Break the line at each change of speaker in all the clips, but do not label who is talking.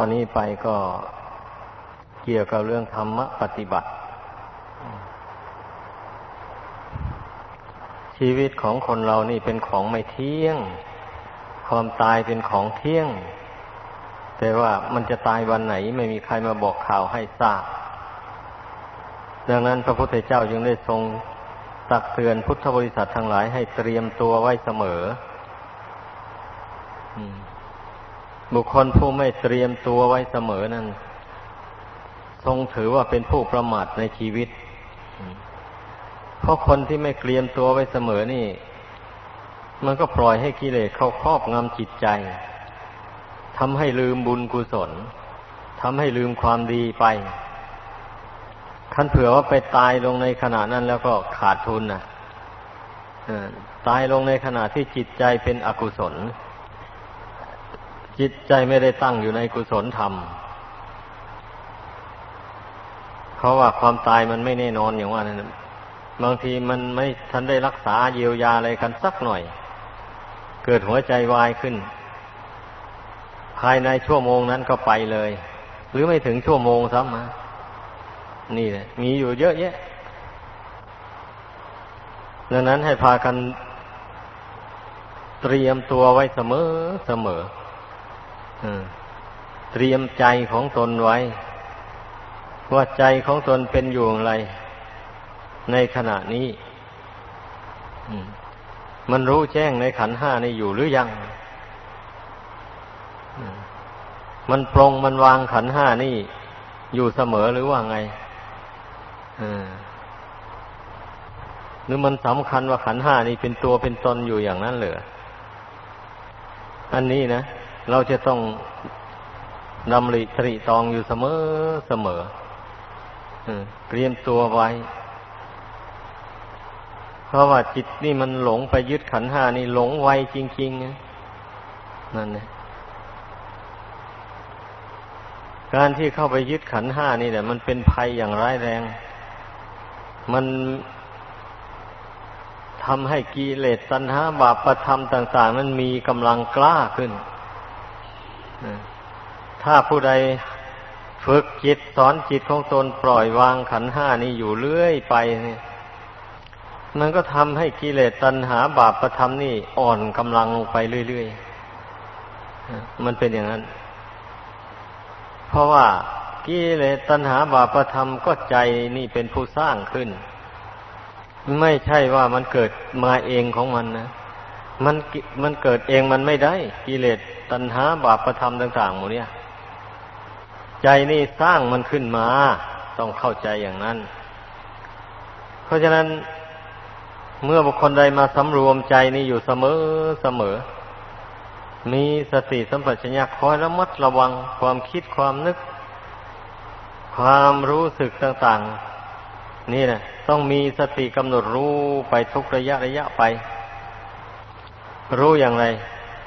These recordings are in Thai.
อนนี้ไปก็เกี่ยวกับเรื่องธรรมปฏิบัติ ชีวิตของคนเรานี่เป็นของไม่เที่ยง ความตายเป็นของเที่ยง แต่ว่ามันจะตายวันไหนไม่มีใครมาบอกข่าวให้ทราบ ดังนั้นพระพุทธเจ้าจึงได้ทรงตักเตือนพุทธบริษัททั้งหลายให้เตรียมตัวไว้เสมอ บุคคลผู้ไม่เตรียมตัวไว้เสมอนั้น ทรงถือว่าเป็นผู้ประมาทในชีวิต เพราะคนที่ไม่เตรียมตัวไว้เสมอนี่ มันก็ปล่อยให้กิเลสเขาครอบงำจิตใจทำให้ลืมบุญกุศลทำให้ลืมความดีไปคันเผื่อว่าไปตายลงในขณะนั้นแล้วก็ขาดทุนนะตายลงในขณะที่จิตใจเป็นอกุศล จิตใจไม่ได้ตั้งอยู่ในกุศลธรรม เพราะว่าความตายมันไม่แน่นอนอย่างว่านั้นบางทีมันไม่ทันได้รักษาเยียวยาอะไรกันสักหน่อย เกิดหัวใจวายขึ้น ภายในชั่วโมงนั้นก็ไปเลย หรือไม่ถึงชั่วโมงซ้ำมานี่แหละมีอยู่เยอะแยะดังนั้นให้พากันเตรียมตัวไว้เสมอเสมอ เตรียมใจของตนไว้ ว่าใจของตนเป็นอยู่อย่างไร ในขณะนี้มันรู้แจ้งในขันห้านี่อยู่หรือยัง มันปรงมันวางขันห้านี่อยู่เสมอหรือว่าไงหรือมันสำคัญว่าขันห้านี่เป็นตัวเป็นตนอยู่อย่างนั้นเหรอ อันนี้นะ เราจะต้องดำริตรีตองอยู่เสมอเสมอเตรียมตัวไว้ เพราะว่าจิตนี่มันหลงไปยึดขันห้านี่หลงไวจริงๆนั่นนี่ยการที่เข้าไปยึดขันห้านี่แหละมันเป็นภัยอย่างร้ายแรง มันทำให้กิเลสตัณหาบาปประธรรมต่างๆนั้นมีกำลังกล้าขึ้น ถ้าผู้ใดฝึกจิตสอนจิตของตนปล่อยวางขันห้านี้อยู่เรื่อยไปเนี่ย มันก็ทำให้กิเลสตัณหาบาปประธรรมนี่อ่อนกำลังลงไปเรื่อยๆมันเป็นอย่างนั้น เพราะว่ากิเลสตัณหาบาปธรรมก็ใจนี่เป็นผู้สร้างขึ้น ไม่ใช่ว่ามันเกิดมาเองของมันนะ มันมันเกิดเองมันไม่ได้ กิเลสตัณหาบาปธรรมต่างๆหมดเนี่ย ใจนี่สร้างมันขึ้นมา ต้องเข้าใจอย่างนั้น เพราะฉะนั้นเมื่อบุคคลใดมาสำรวมใจนี่อยู่เสมอเสมอ มีสติสัมปชัญญะคอยระมัดระวังความคิดความนึก ความรู้สึกต่างๆ นี่นะต้องมีสติกำหนดรู้ไปทุกระยะระยะไป รู้อย่างไร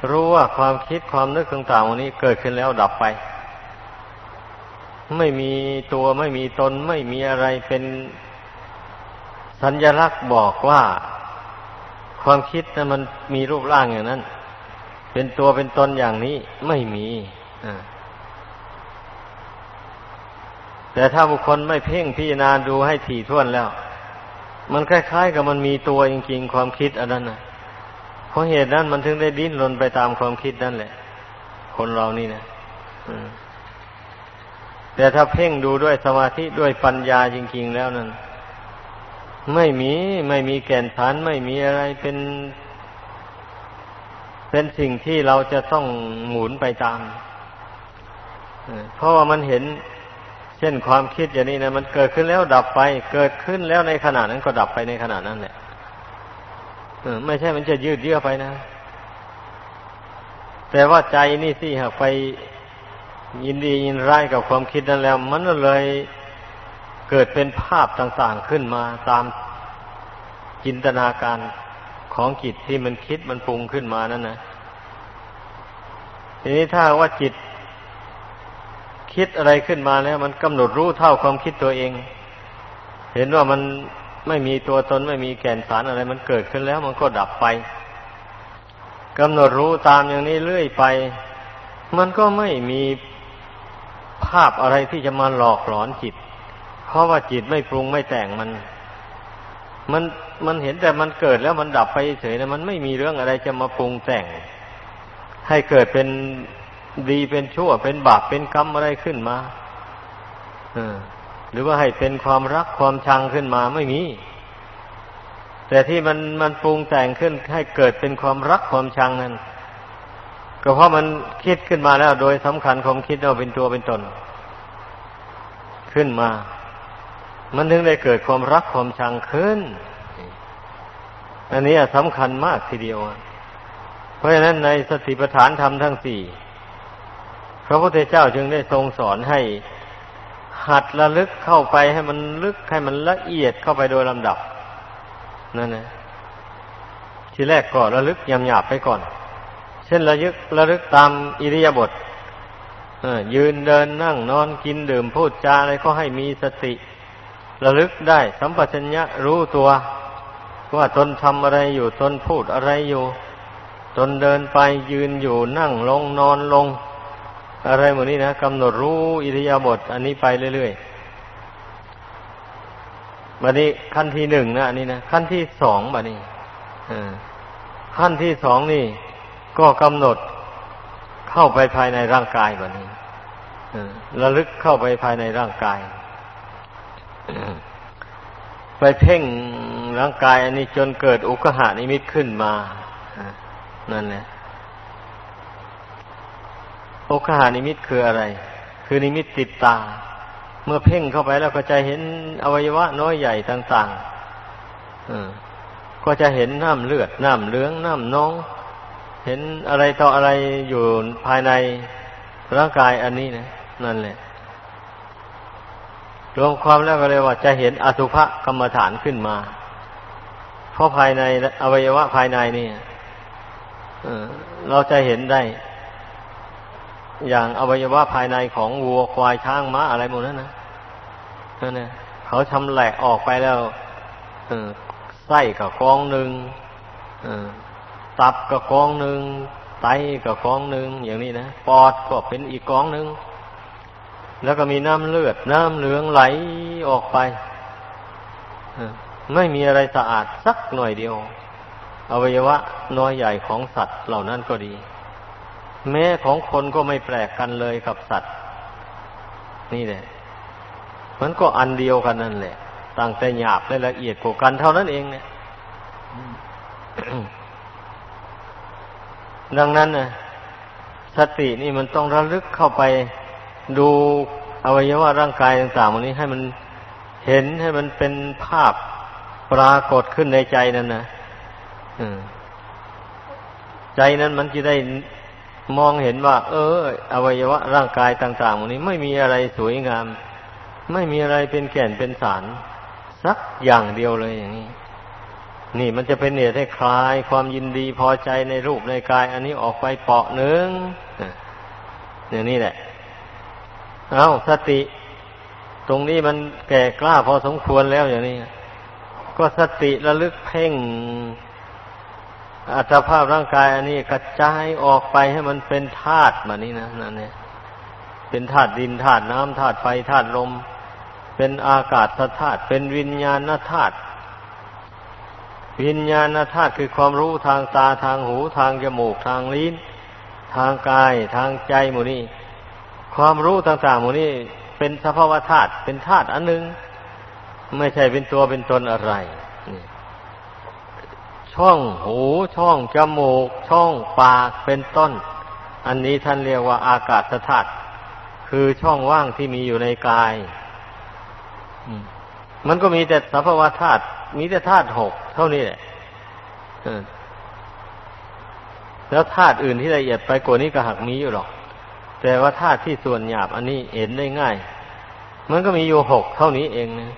รู้ว่าความคิดความนึกต่างๆวันนี้เกิดขึ้นแล้วดับไป ไม่มีตัวไม่มีตนไม่มีอะไรเป็นสัญลักษณ์บอกว่า ความคิดนะมันมีรูปร่างอย่างนั้น เป็นตัวเป็นตนอย่างนี้ไม่มีแต่ถ้าบุคคลไม่เพ่งพิจารณาดูให้ถี่ถ้วนแล้ว มันคล้ายๆ กับมันมีตัวจริงๆ ความคิดอันนั้นนะ เพราะเหตุนั้นมันถึงได้ดิ้นรนไปตามความคิดนั่นแหละ คนเรานี่นะแต่ถ้าเพ่งดูด้วยสมาธิด้วยปัญญาจริง ๆ แล้วนั้นไม่มีไม่มีแก่นฐานไม่มีอะไรเป็น เป็นสิ่งที่เราจะต้องหมุนไปตามเพราะว่ามันเห็น เช่นความคิดอย่างนี้นะมันเกิดขึ้นแล้วดับไป เกิดขึ้นแล้วในขณะนั้นก็ดับไปในขณะนั้นแหละ ไม่ใช่มันจะยืดเยื้อไปนะ แต่ว่าใจนี่สิหากไปยินดียินร้ายกับความคิดนั้นแล้ว มันเลยเกิดเป็นภาพต่างๆขึ้นมาตามจินตนาการของจิตที่มันคิดมันปรุงขึ้นมานั่นนะทีนี้ถ้าว่าจิตคิดอะไรขึ้นมาแล้ว มันกำหนดรู้เท่าความคิดตัวเอง เห็นว่ามัน ไม่มีตัวตนไม่มีแก่นสารอะไร มันเกิดขึ้นแล้วมันก็ดับไปกำหนดรู้ตามอย่างนี้เรื่อยไป มันก็ไม่มีภาพอะไรที่จะมาหลอกหลอนจิต เพราะว่าจิตไม่ปรุงไม่แต่งมัน มันมันเห็นแต่มันเกิดแล้วมันดับไปเฉยนะมันไม่มีเรื่องอะไรจะมาปรุงแต่ง ให้เกิดเป็นดีเป็นชั่วเป็นบาปเป็นกรรมอะไรขึ้นมา หรือว่าให้เป็นความรักความชังขึ้นมาไม่มี แต่ที่มันมันปรุงแต่งขึ้นให้เกิดเป็นความรักความชังนั้นก็เพราะมันคิดขึ้นมาแล้วโดยสำคัญความคิดเอาเป็นตัวเป็นตน ขึ้นมา มันถึงได้เกิดความรักความชังขึ้น อันนี้สำคัญมากทีเดียว เพราะฉะนั้นในสติปัฏฐานธรรมทั้งสี่พระพุทธเจ้าจึงได้ทรงสอนให้ หัดระลึกเข้าไปให้มันลึกให้มันละเอียดเข้าไปโดยลำดับนั่นนะทีแรกก็ระลึกยำหยาบไปก่อน เช่นระลึกระลึกตามอิริยาบถยืนเดินนั่งนอนกินดื่มพูดจาอะไรก็ให้มีสติ ระลึกได้ สัมปชัญญะรู้ตัว ว่าตนทำอะไรอยู่ตนพูดอะไรอยู่ ตนเดินไปยืนอยู่นั่งลงนอนลง อะไรหมดนี้นะกำหนดรู้อิริยาบถอันนี้ไปเรื่อยๆบัดนี้ขั้นที่หนึ่งนะอันนี้นะขั้นที่สองบัดนี้ขั้นที่สองนี่ ก็กำหนดเข้าไปภายในร่างกายแบบนี้ระลึกเข้าไปภายในร่างกาย ไปเพ่งร่างกาย อันนี้จนเกิดอุกหานิมิตขึ้นมานั่นแหละ อุกหานิมิตคืออะไร คือนิมิตติดตา เมื่อเพ่งเข้าไปแล้วก็จะเห็นอวัยวะน้อยใหญ่ต่างๆก็จะเห็นน้ำเลือดน้ำเลื้องน้ำน้อง เห็นอะไรต่ออะไรอยู่ภายในร่างกายอันนี้นะนั่นแหละรวมความแล้วก็เลยว่าจะเห็นอสุภกรรมฐานขึ้นมา เพราะภายในอวัยวะภายในนี่เราจะเห็นได้ อย่างอวัยวะภายในของวัวควายช้างม้าอะไรหมดนั้นนะนั่นนะเขาชำแหละออกไปแล้วไส้กับกองหนึ่งตับก็กองหนึ่งไตก็กองหนึ่งอย่างนี้นะปอดก็เป็นอีกกองหนึ่งแล้วก็มีน้ำเลือด น้ำเหลืองไหลออกไปไม่มีอะไรสะอาดสักหน่อยเดียว อวัยวะน้อยใหญ่ของสัตว์เหล่านั้นก็ดี แม้ของคนก็ไม่แปลกกันเลยกับสัตว์ นี่แหละมันก็อันเดียวกันนั่นแหละต่างแต่หยาบและละเอียดกว่ากันเท่านั้นเองเนี่ยดังนั้นนะสตินี่มันต้องระลึกเข้าไปดูอวัยวะร่างกายต่างๆวันนี้ให้มันเห็นให้มันเป็นภาพปรากฏขึ้นในใจนั่นนะใจนั้นมันจะได้ มองเห็นว่า เออ อวัยวะร่างกายต่างๆวันนี้ไม่มีอะไรสวยงาม ไม่มีอะไรเป็นแก่นเป็นสาร สักอย่างเดียวเลยอย่างนี้ นี่มันจะเป็นเหตุให้คลายความยินดีพอใจในรูปในกาย อันนี้ออกไปเปาะหนึ่งเนี่ยนี่แหละ เอาสติ ตรงนี้มันแก่กล้าพอสมควรแล้วอย่างนี้ ก็สติระลึกเพ่ง อัตภาพร่างกายอันนี้กระจายออกไปให้มันเป็นธาตุมานี่นะนั่นเนี่ยเป็นธาตุดินธาตุน้ำธาตุไฟธาตุลม เป็นอากาศธาตุเป็นวิญญาณธาตุวิญญาณธาตุคือความรู้ทางตาทางหูทางจมูกทางลิ้น ทางกายทางใจหมูนี่ความรู้ต่างๆหมูนี่เป็นสภาวะธาตุเป็นธาตุอันหนึ่งไม่ใช่เป็นตัวเป็นตนอะไร ช่องหูช่องจมูก ช่องปากเป็นต้น อันนี้ท่านเรียกว่าอากาศธาตุคือช่องว่างที่มีอยู่ในกายมันก็มีแต่สภาวะธาตุมีแต่ธาตุหกเท่านี้แหละแล้วธาตุอื่นที่ละเอียดไปกว่านี้ก็หักมีอยู่หรอก แต่ว่าธาตุที่ส่วนหยาบ อันนี้เห็นได้ง่าย มันก็มีอยู่หกเท่านี้เองนะ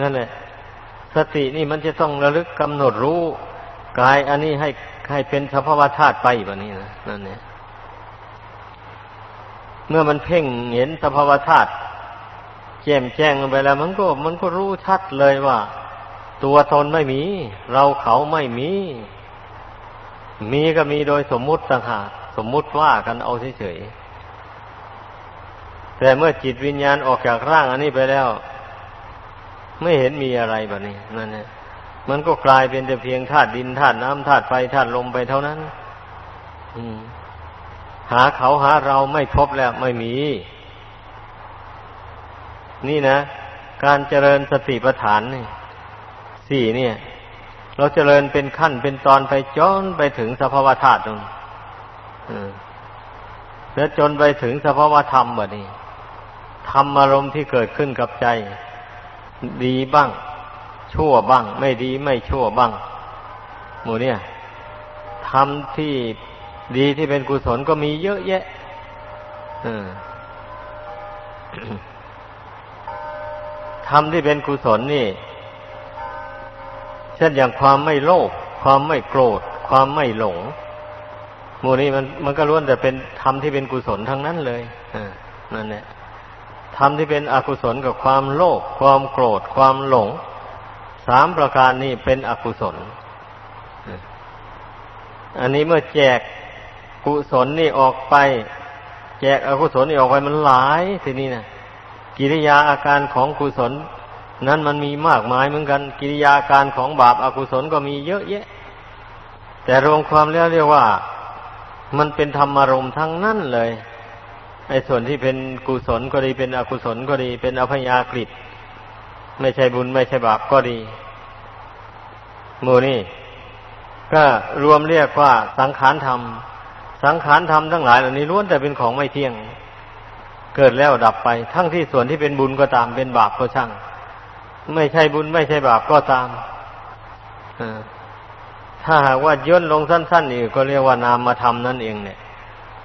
นั่นแหละ สตินี่มันจะต้องระลึกกำหนดรู้กายอันนี้ให้ให้เป็นสภาวะธาตุไปแบบนี้นะนั่นเนี่ยเมื่อมันเพ่งเห็นสภาวะธาตุแจ่มแจ้งลงไปแล้ว มันก็ มันก็รู้ชัดเลยว่า ตัวตนไม่มี เราเขาไม่มี มีก็มีโดยสมมุติต่างหากสมมุติว่ากันเอาเฉยๆแต่เมื่อจิตวิญญาณออกจากร่างอันนี้ไปแล้ว ไม่เห็นมีอะไรแบบนี้นั่นแหละมันก็กลายเป็นแต่เพียงธาตุดินธาตุน้ำธาตุไฟธาตุลมไปเท่านั้นหาเขาหาเราไม่พบแล้วไม่มี นี่นะ การเจริญสติปัฏฐานนี่สี่เนี่ย เราเจริญเป็นขั้นเป็นตอนไปจนไปถึงสภาวธาตุตรงแล้วจนไปถึงสภาวธรรมแบบนี้ธรรมอารมณ์ที่เกิดขึ้นกับใจ ดีบ้าง ชั่วบ้าง ไม่ดีไม่ชั่วบ้าง หมูเนี่ยทำที่ดีที่เป็นกุศลก็มีเยอะแยะทำที่เป็นกุศลนี่ เช่นอย่างความไม่โลภความไม่โกรธ ความไม่หลงหมู่นี้มันมันก็ล้วนแต่เป็นธรรมที่เป็นกุศลทั้งนั้นเลยนั่นแหละ ธรรมที่เป็นอกุศลกับความโลภความโกรธ ความหลง สามประการนี้เป็นอกุศล อันนี้เมื่อแจกกุศลนี่ออกไป แจกอกุศลนี่ออกไปมันหลายทีนี้นะกิริยาอาการของกุศล นั้นมันมีมากมายเหมือนกัน กิริยาการของบาปอากุศลก็มีเยอะแยะ แต่รวมความแล้วเรียกว่า มันเป็นธรรมารมทั้งนั้นเลย ไอ้ส่วนที่เป็นกุศลก็ดีเป็นอกุศลก็ดี เป็นอภยากฤิไม่ใช่บุญไม่ใช่บาปก็ดีหมูนี่ ก็รวมเรียกว่าสังขารธรรม สังขารธรรมทั้งหลายเหล่านี้ล้วนแต่เป็นของไม่เที่ยง เกิดแล้วดับไป ทั้งที่ส่วนที่เป็นบุญก็ตามเป็นบาปก็ช่าง ไม่ใช่บุญไม่ใช่บาปก็ตามถ้าหากว่าย่นลงสั้นๆอีกก็เรียกว่านามธรรมนั่นเองเนี่ย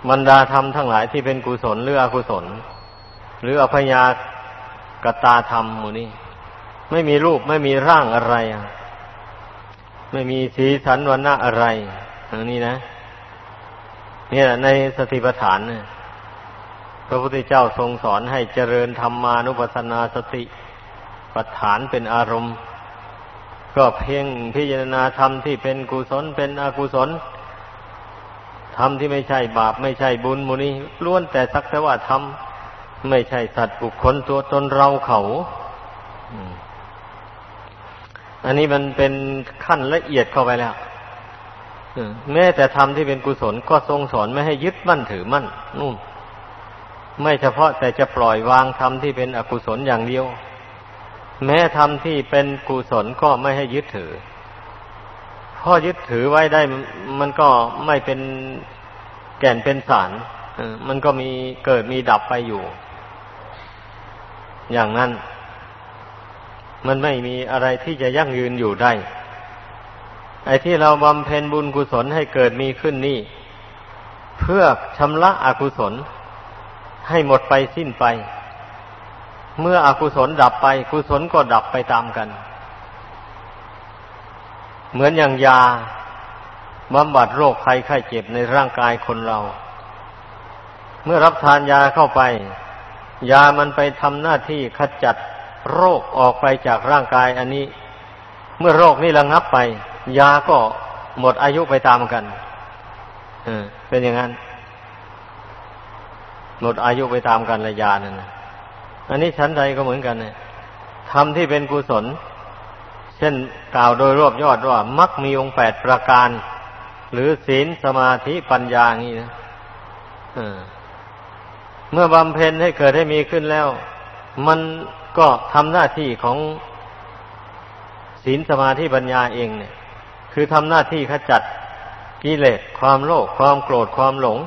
บรรดาธรรมทั้งหลายที่เป็นกุศลหรืออกุศล หรืออภยากตาธรรมหมูนี้ไม่มีรูปไม่มีร่างอะไร ไม่มีสีสันวันณะอะไรอย่างนี้นะนี่แหละในสติปัฏฐานเนี่ยพระพุทธเจ้าทรงสอนให้เจริญธรรมานุปัสสนาสติปัฏฐานเป็นอารมณ์ ก็เพ่งพิจารณาธรรมที่เป็นกุศลเป็นอกุศล ธรรมที่ไม่ใช่บาปไม่ใช่บุญมูนี้ล้วนแต่สักแต่ว่าธรรมไม่ใช่สัตว์บุคคลตัวตนเราเขาอันนี้มันเป็นขั้นละเอียดเข้าไปแล้วแม้แต่ธรรมที่เป็นกุศลก็ทรงสอนไม่ให้ยึดมั่นถือมั่นนู่นไม่เฉพาะแต่จะปล่อยวางธรรมที่เป็นอกุศลอย่างเดียว แม้ธรรมที่เป็นกุศลก็ไม่ให้ยึดถือ พอยึดถือไว้ได้มันก็ไม่เป็นแก่นเป็นสารมันก็มีเกิดมีดับไปอยู่ อย่างนั้น มันไม่มีอะไรที่จะยั่งยืนอยู่ได้ ไอ้ที่เราบำเพ็ญบุญกุศลให้เกิดมีขึ้นนี่ เพื่อชำระอกุศล ให้หมดไปสิ้นไป เมื่ออกุศลดับไป กุศลก็ดับไปตามกัน เหมือนอย่างยาบำบัดโรคภัยไข้เจ็บในร่างกายคนเรา เมื่อรับทานยาเข้าไป ยามันไปทำหน้าที่ขจัดโรคออกไปจากร่างกายอันนี้ เมื่อโรคนี้ระงับไป ยาก็หมดอายุไปตามกันเออเป็นอย่างนั้น หมดอายุไปตามกันระยานั่นนะอันนี้ชั้นใดก็เหมือนกันเนี่ยทำที่เป็นกุศล เช่นกล่าวโดยรวบยอดว่ามักมีองค์แปดประการ หรือศีลสมาธิปัญญาอย่างนี้นะเมื่อบำเพ็ญให้เกิดให้มีขึ้นแล้ว มันก็ทำหน้าที่ของศีลสมาธิปัญญาเองเนี่ย คือทำหน้าที่ขจัดกิเลสความโลภความโกรธความหลง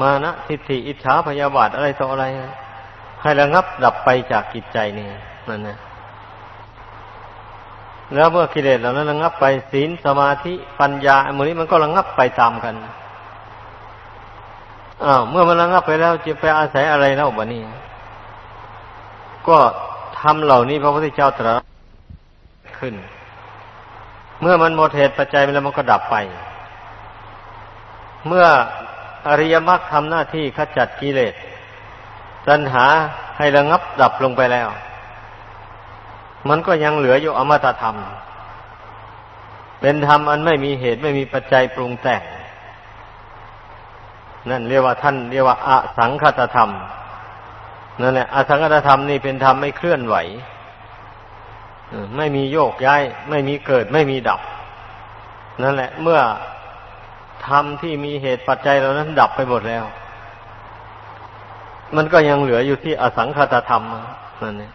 มานะทิฏฐิอิจฉาพยาบาทอะไรต่ออะไร ให้ระงับดับไปจากกิจใจนี่นั่นนะ แล้วเมื่อกิเลสเหล่านั้นระงับไปศีลสมาธิปัญญาอันนี้มันก็ระงับไปตามกันอ้าวเมื่อมันระงับไปแล้วจะไปอาศัยอะไรเล่าบะนี้ก็ทำเหล่านี้พระพุทธเจ้าตรัสขึ้น เมื่อมันหมดเหตุปัจจัยไปแล้วมันก็ดับไป เมื่ออริยมรรคทำหน้าที่ขจัดกิเลสตัณหาให้ระงับดับลงไปแล้ว มันก็ยังเหลืออยู่อมตะธรรม เป็นธรรมอันไม่มีเหตุไม่มีปัจจัยปรุงแต่ง นั่นเรียกว่าท่านเรียกว่าอสังคตธรรมนั่นแหละอสังขตธรรมนี่เป็นธรรมไม่เคลื่อนไหวไม่มีโยกย้าย ไม่มีเกิดไม่มีดับ นั่นแหละ เมื่อธรรมที่มีเหตุปัจจัยเหล่านั้นดับไปหมดแล้ว มันก็ยังเหลืออยู่ที่อสังขตธรรมนั่นเอง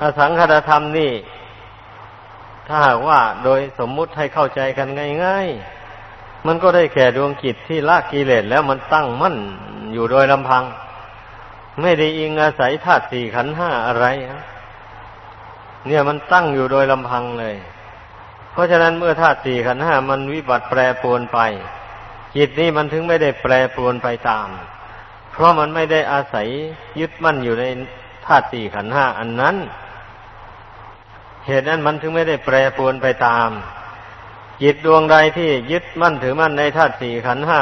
อสังขตธรรมนี่ ถ้าหากว่าโดยสมมุติให้เข้าใจกันง่ายๆ มันก็ได้แก่ดวงจิตที่ละกิเลสแล้วมันตั้งมั่นอยู่โดยลำพัง ไม่ได้อิงอาศัยธาตุสี่ขันห้าอะไรเนี่ยมันตั้งอยู่โดยลำพังเลย เพราะฉะนั้นเมื่อธาตุสี่ขันห้ามันวิบัติแปรปรวนไป จิตนี้มันถึงไม่ได้แปรปรวนไปตาม เพราะมันไม่ได้อาศัยยึดมั่นอยู่ในธาตุสี่ขันห้าอันนั้น เหตุนั้นมันถึงไม่ได้แปรปรวนไปตาม จิตดวงใดที่ยึดมั่นถือมั่นในธาตุสี่ขันห้า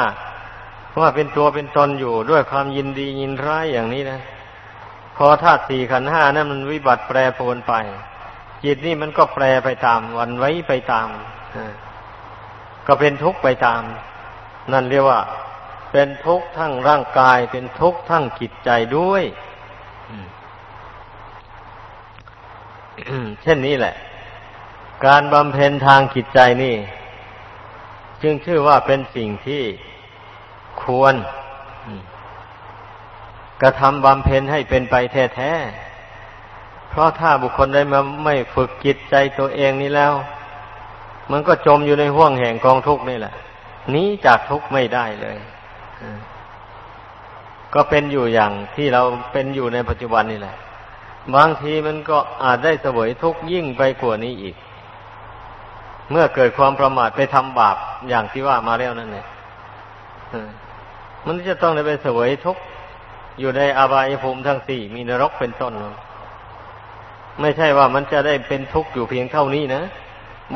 ว่าเป็นตัวเป็นตนอยู่ด้วยความยินดียินร้ายอย่างนี้นะพอธาตุสี่ขันห้านั้นมันวิบัติแปรปรวนไป จิตนี่มันก็แปรไปตามวันไว้ไปตามก็เป็นทุกข์ไปตาม นั่นเรียกว่า เป็นทุกข์ทั้งร่างกาย เป็นทุกข์ทั้งจิตใจด้วย เช่นนี้แหละ การบำเพ็ญทางจิตใจนี่ จึงชื่อว่าเป็นสิ่งที่ควรกระทำบำเพ็ญให้เป็นไปแท้ๆ เพราะถ้าบุคคลได้มาไม่ฝึกจิตใจตัวเองนี้แล้ว มันก็จมอยู่ในห่วงแห่งกองทุกข์นี่แหละหนีจากทุกข์ไม่ได้เลย ก็เป็นอยู่อย่างที่เราเป็นอยู่ในปัจจุบันนี่แหละ บางทีมันก็อาจได้เสวยทุกข์ยิ่งไปกว่านี้อีก เมื่อเกิดความประมาทไปทำบาปอย่างที่ว่ามาแล้วนั่นเองมันจะต้องได้ไปเสวยทุกข์อยู่ในอบายภูมิทั้งสี่มีนรกเป็นต้นไม่ใช่ว่ามันจะได้เป็นทุกข์อยู่เพียงเท่านี้นะ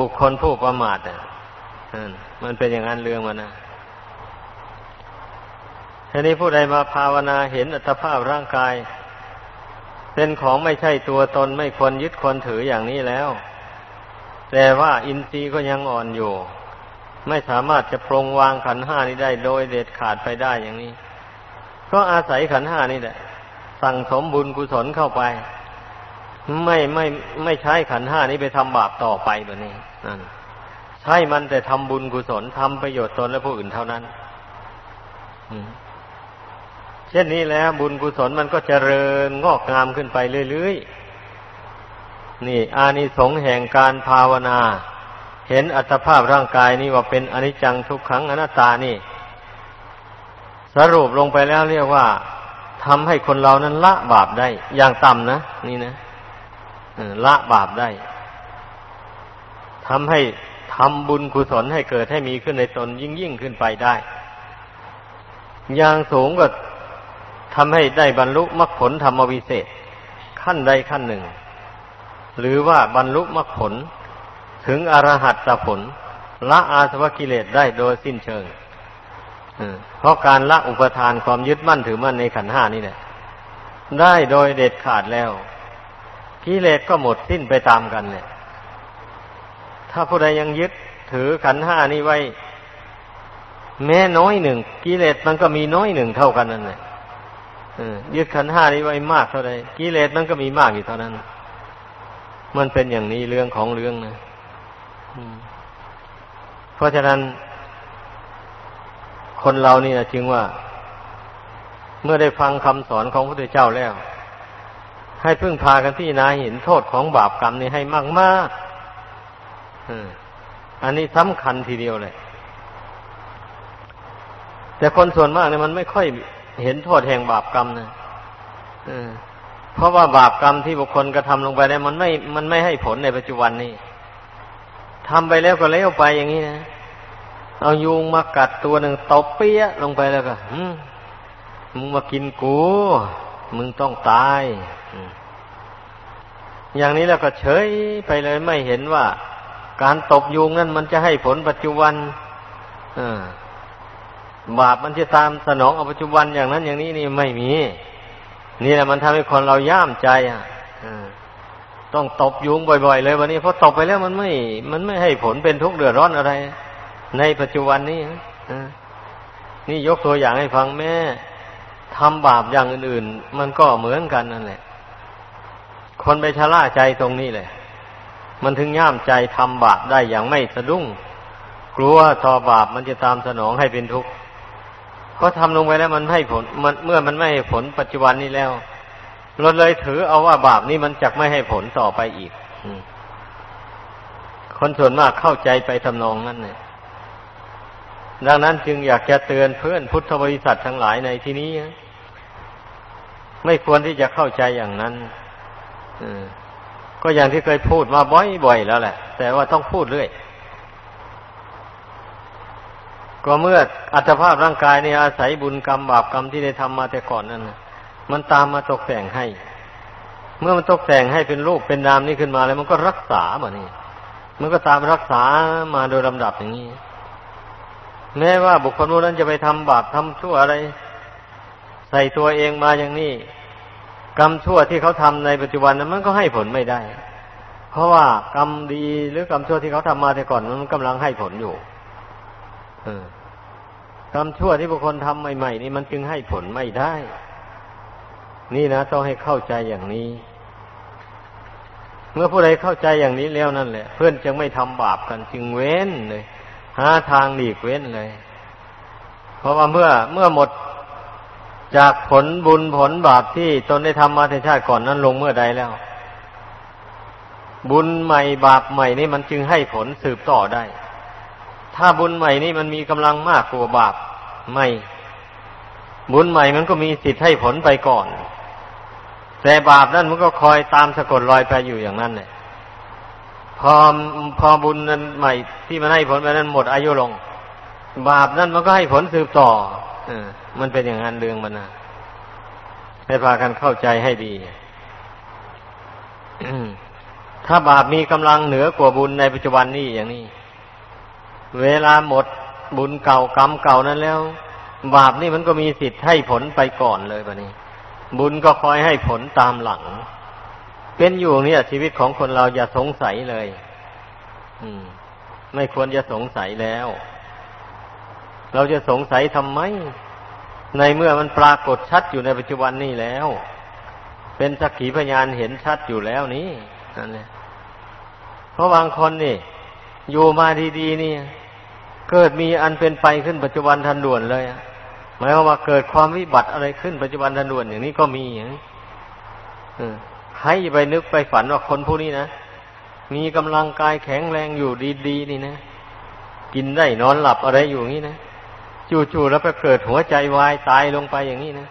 บุคคลผู้ประมาทอะมันเป็นอย่างนั้นเรื่องมันนะทีนี้ผู้ใดมาภาวนาเห็นอัตภาพร่างกาย เป็นของไม่ใช่ตัวตนไม่ควรยึดควรถืออย่างนี้แล้ว แต่ว่าอินทรีย์ก็ยังอ่อนอยู่ ไม่สามารถจะปรงวางขันห้านี้ได้โดยเด็ดขาดไปได้อย่างนี้ ก็อาศัยขันห้านี่แหละ สั่งสมบุญกุศลเข้าไป ไม่ไม่ไม่ใช้ขันห้านี้ไปทำบาปต่อไปแบบนี้นั่นใช้มันแต่ทำบุญกุศลทำประโยชน์ตนและผู้อื่นเท่านั้น อืม เช่นนี้แล้วบุญกุศลมันก็เจริญงอกงามขึ้นไปเรื่อยๆ นี่ อานิสงส์แห่งการภาวนา เห็นอัตภาพร่างกายนี่ว่าเป็นอนิจจังทุกขังอนัตตานี่ สรุปลงไปแล้วเรียกว่าทำให้คนเรานั้นละบาปได้ อย่างต่ำนะ นี่นะละบาปได้ทำให้ทำบุญกุศลให้เกิดให้มีขึ้นในตนยิ่งยิ่งขึ้นไปได้ อย่างสูงก็ ทำให้ได้บรรลุมรรคผลธรรมวิเศษ ขั้นใดขั้นหนึ่ง หรือว่าบรรลุมรรคผลถึงอรหัตผล ละอาสวะกิเลสได้โดยสิ้นเชิงเพราะการละอุปทานความยึดมั่นถือมั่นในขันห้านี่แหละได้โดยเด็ดขาดแล้วกิเลสก็หมดสิ้นไปตามกันเนี่ย ถ้าผู้ใดยังยึดถือขันห้านี้ไว้ แม้น้อยหนึ่งกิเลสมันก็มีน้อยหนึ่งเท่ากันนั่นแหละ ยึดขันห้านี้ไว้มากเท่าใดกิเลสมันก็มีมากอยู่เท่านั้น มันเป็นอย่างนี้เรื่องของเรื่องนะเพราะฉะนั้น คนเรานี่นะจึงว่า เมื่อได้ฟังคำสอนของพระพุทธเจ้าแล้ว ให้พึ่งพากันพี่นาเห็นโทษของบาปกรรมนี่ให้มากมากอันนี้สำคัญทีเดียวเลย แต่คนส่วนมากเนี่ยมันไม่ค่อย เห็นโทษแห่งบาปกรรมนะเพราะว่าบาปกรรมที่บุคคลกระทำลงไปได้มันไม่ มันไม่ให้ผลในปัจจุบันนี้ทำไปแล้วก็เลี้ยวไปอย่างนี้นะเอายุงมากัดตัวหนึ่งตบเปี้ยลงไปแล้วก็มึงมากินกู มึงต้องตายอย่างนี้แล้วก็เฉยไปเลยไม่เห็นว่า การตบยุงนั้นมันจะให้ผลปัจจุบันอ่า บาปมันจะตามสนองเอาปัจจุบันอย่างนั้นอย่างนี้นี่ไม่มี นี่แหละมันทำให้คนเราย่ามใจอะต้องตบยุงบ่อย ๆ เลยวันนี้เพราะตบไปแล้วมันไม่ มันไม่ให้ผลเป็นทุกข์เดือดร้อนอะไร ในปัจจุบันนี้นี่ยกตัวอย่างให้ฟังแม่ทำบาปอย่างอื่น ๆ มันก็เหมือนกันนั่นแหละ คนไปชะล่าใจตรงนี้เลยมันถึงย่ามใจทำบาปได้อย่างไม่สะดุ้ง กลัวต่อบาปมันจะตามสนองให้เป็นทุกข์ ก็ทำลงไปแล้วมันให้ผลมันเมื่อมันไม่ให้ผลปัจจุบันนี้แล้วเราเลยถือเอาว่าบาปนี้มันจะไม่ให้ผลต่อไปอีกคนส่วนมากเข้าใจไปทำนองนั้นเนี่ยดังนั้นจึงอยากจะเตือนเพื่อนพุทธบริษัททั้งหลายในที่นี้ไม่ควรที่จะเข้าใจอย่างนั้นก็อย่างที่เคยพูดมาบ่อยๆแล้วแหละ แต่ว่าต้องพูดเรื่อย ก็เมื่ออัตภาพร่างกายเนี่ยอาศัยบุญกรรมบาปกรรมที่ได้ทำมาแต่ก่อนนั้นมันตามมาตกแต่งให้ เมื่อมันตกแต่งให้เป็นรูปเป็นนามนี้ขึ้นมาแล้ว มันก็รักษาเหมือนนี้ มันก็ตามรักษามาโดยลำดับอย่างนี้แม้ว่าบุคคลนั้นจะไปทำบาปทำชั่วอะไร ใส่ตัวเองมาอย่างนี้ กรรมชั่วที่เขาทำในปัจจุบันนั้นมันก็ให้ผลไม่ได้ เพราะว่ากรรมดีหรือกรรมชั่วที่เขาทำมาแต่ก่อนมันกำลังให้ผลอยู่ กรรมชั่วที่บุคคลทำใหม่ๆนี่มันจึงให้ผลไม่ได้ นี่นะต้องให้เข้าใจอย่างนี้ เมื่อผู้ใดเข้าใจอย่างนี้แล้วนั่นแหละ เพื่อนจึงไม่ทำบาปกันจึงเว้นเลย หาทางหลีกเว้นเลย เพราะว่าเมื่อเมื่อหมดจากผลบุญผลบาปที่ตนได้ทำมาในชาติก่อนนั้นลงเมื่อใดแล้ว บุญใหม่บาปใหม่นี่มันจึงให้ผลสืบต่อได้ ถ้าบุญใหม่นี่มันมีกำลังมากกว่าบาปใหม่ บุญใหม่มันก็มีสิทธิ์ให้ผลไปก่อน แต่บาปนั่นมันก็คอยตามสะกดรอยไปอยู่อย่างนั้นเลยพอพอบุญนั้นใหม่ที่มันให้ผลไปนั้นหมดอายุลง บาปนั่นมันก็ให้ผลสืบต่อเออมันเป็นอย่างนั้นเรื่องมันนะให้พากันเข้าใจให้ดีถ้าบาปมีกำลังเหนือกว่าบุญในปัจจุบันนี้อย่างนี้ เวลาหมดบุญเก่ากรรมเก่านั้นแล้ว บาปนี่มันก็มีสิทธิ์ให้ผลไปก่อนเลยบะนี้ บุญก็คอยให้ผลตามหลัง เป็นอยู่เนี่ยชีวิตของคนเราอย่าสงสัยเลย อืม ไม่ควรจะสงสัยแล้ว เราจะสงสัยทำไม ในเมื่อมันปรากฏชัดอยู่ในปัจจุบันนี้แล้ว เป็นสักขีพยานเห็นชัดอยู่แล้วนี่นั่นแหละเพราะบางคนนี่อยู่มาดีๆนี่ เกิดมีอันเป็นไปขึ้นปัจจุบันทันด่วนเลยหมายความว่าเกิดความวิบัติอะไรขึ้นปัจจุบันทันด่วนอย่างนี้ก็มีอย่างนี้ใครไปนึกไปฝันว่าคนผู้นี้นะมีกำลังกายแข็งแรงอยู่ดีๆนี่นะกินได้นอนหลับอะไรอยู่งนี้นะจู่ๆแล้วไปเกิดหัวใจวายตายลงไปอย่างนี้นะ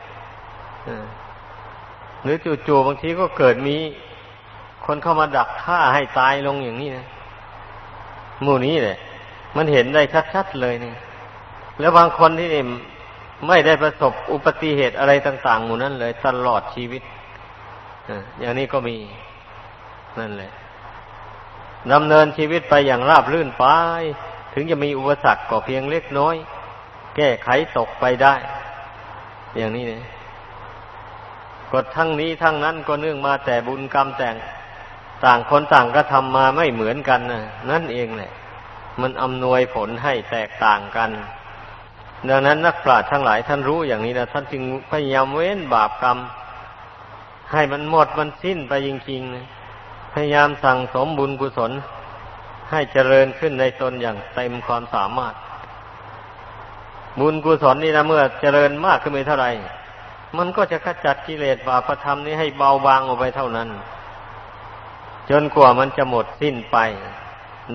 หรือจู่ๆบางทีก็เกิดมีคนเข้ามาดักฆ่าให้ตายลงอย่างนี้นะหมู่นี้แหละ มันเห็นได้ชัดๆเลยนี่ แล้วบางคนที่ไม่ได้ประสบอุบัติเหตุอะไรต่างๆหมู่นั้นเลย ตลอดชีวิตอย่างนี้ก็มีนั่นแหละดำเนินชีวิตไปอย่างราบรื่นไป ถึงจะมีอุปสรรคก็เพียงเล็กน้อย แก้ไขตกไปได้ อย่างนี้เนี่ยกดทั้งนี้ทั้งนั้นก็เนื่องมาแต่บุญกรรมแต่ง ต่างคนต่างก็ทำมาไม่เหมือนกันนะนั่นเองแหละ มันอำนวยผลให้แตกต่างกัน ดังนั้นนักปราชญ์ทั้งหลายท่านรู้อย่างนี้นะท่านจึงพยายามเว้นบาปกรรม ให้มันหมดมันสิ้นไปจริงๆ พยายามสั่งสมบุญกุศล ให้เจริญขึ้นในตนอย่างเต็มความสามารถ บุญกุศลนี่นะเมื่อเจริญมากขึ้นไปเท่าไหร่ มันก็จะขจัดกิเลสบาปธรรมนี้ให้เบาบางออกไปเท่านั้น จนกว่ามันจะหมดสิ้นไป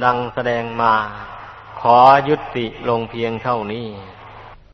ดังแสดงมา ขอยุติลงเพียงเท่านี้